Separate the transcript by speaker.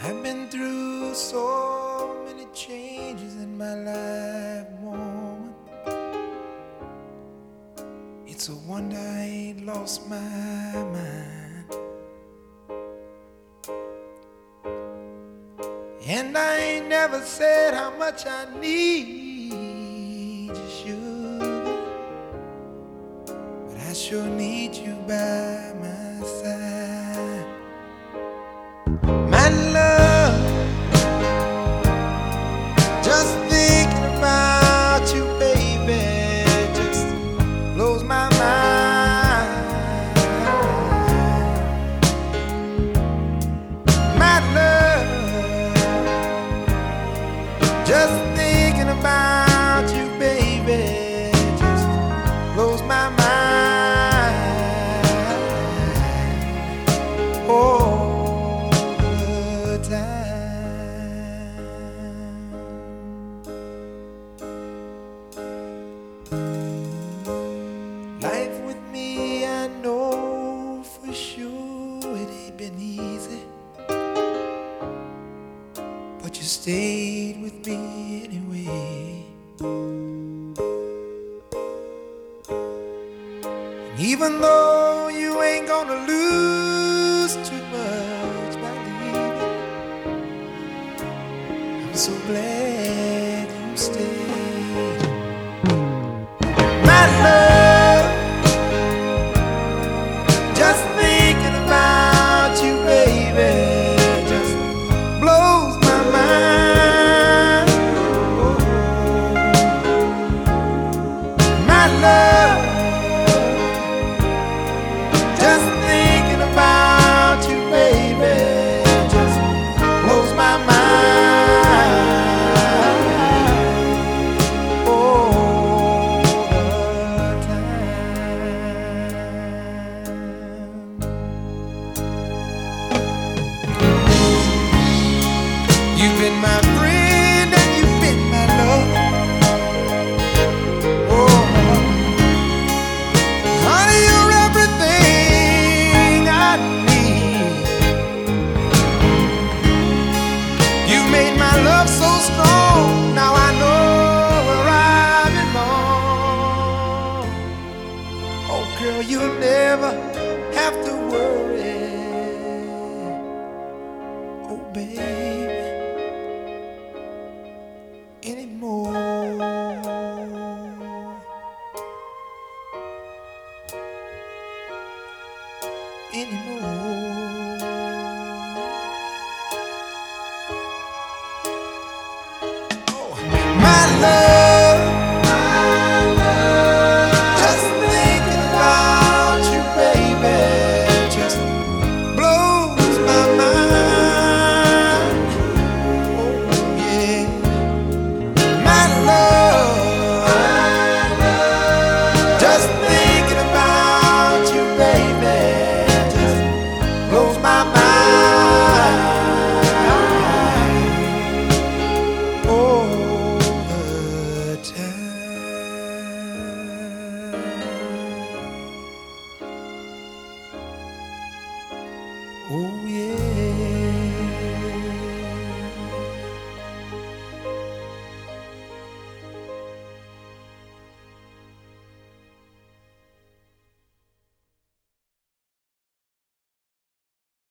Speaker 1: I've been through so many changes in my life, woman. It's a wonder I ain't lost my mind. And I ain't never said how much I need you, sugar. But I sure need you by my side. My my mind. All the time. Life with me, I know for sure it ain't been easy. But you stayed with me anyway. Even though you ain't gonna lose too much by leaving, I'm so glad you stayed. Anymore. Oh yeah.